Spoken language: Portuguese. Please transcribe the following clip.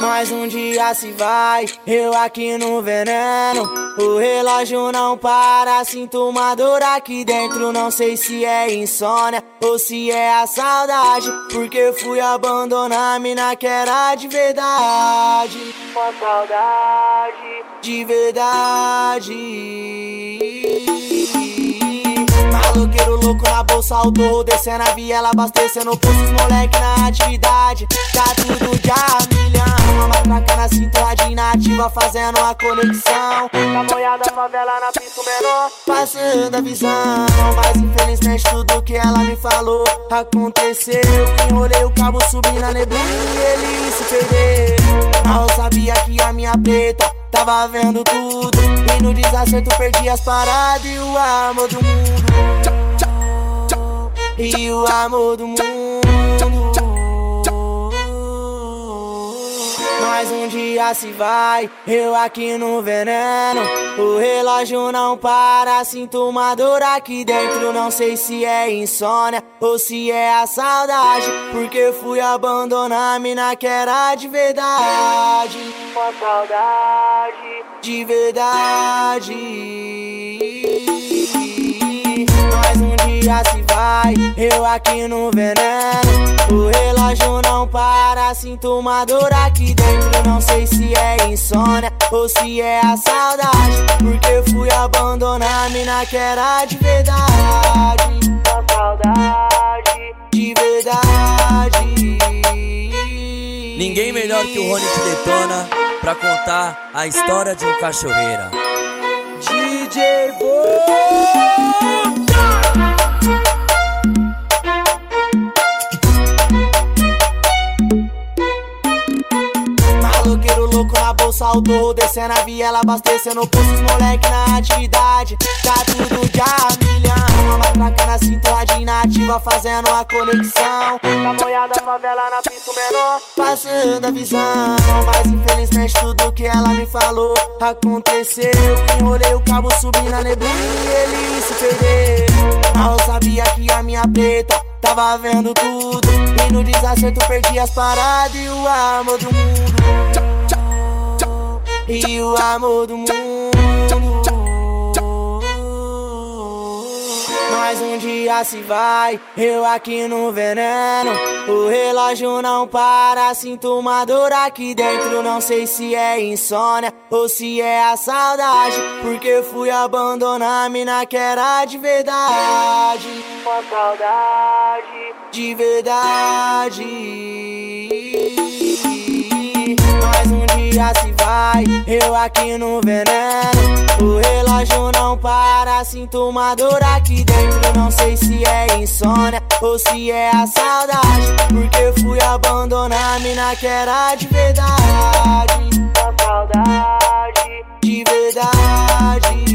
Mais um dia se vai, eu aqui no veneno. O relógio não para, sinto uma dor aqui dentro. Não sei se é insônia ou se é a saudade. Porque fui abandonar a mina que era de verdade. Uma saudade de verdade. Louco na bolsa, autor descendo a viela, abastecendo postos, moleque na atividade. Tá tudo de a milhão, uma matraca na cintura de inativa, fazendo a conexão. Tá molhada a favela na pista menor, passando a visão. Mas infelizmente tudo que ela me falou aconteceu. Enrolei o cabo, subi na neblina e ele se perdeu. Mal sabia que a minha preta tava vendo tudo. E no desacerto perdi as paradas e o amor do mundo. E o amor do mundo. Mais um dia se vai, eu aqui no veneno. O relógio não para, sinto uma dor aqui dentro. Não sei se é insônia ou se é a saudade. Porque fui abandonar a mina que era de verdade. Uma saudade de verdade. Eu aqui no veneno. O relógio não para, sinto uma dor aqui dentro. Não sei se é insônia ou se é a saudade. Porque fui abandonar a mina que era de verdade. Uma saudade de verdade. Ninguém melhor que o Rony te detona pra contar a história de um cachorreira. Autor descendo a viela, abastecendo postos, moleque na atividade. Tá tudo de a milhão, matraca na cintura de inativa, fazendo a conexão. Tá molhada a favela na pista menor, passando a visão. Mas infelizmente tudo que ela me falou aconteceu. Enrolei o cabo, subi na neblina e ele se perdeu. Mal sabia que a minha preta tava vendo tudo. E no desacerto perdi as paradas e o amor do mundo. E o amor do mundo. Mais um dia se vai, eu aqui no veneno. O relógio não para, sinto uma dor aqui dentro. Não sei se é insônia ou se é a saudade. Porque fui abandonar a mina que era de verdade. Uma saudade de verdade. Mais um dia se vai, eu aqui no veneno. O relógio não para, sinto uma dor aqui dentro. Não sei se é insônia ou se é a saudade. Porque fui abandonar a mina que era de verdade. A saudade, de verdade.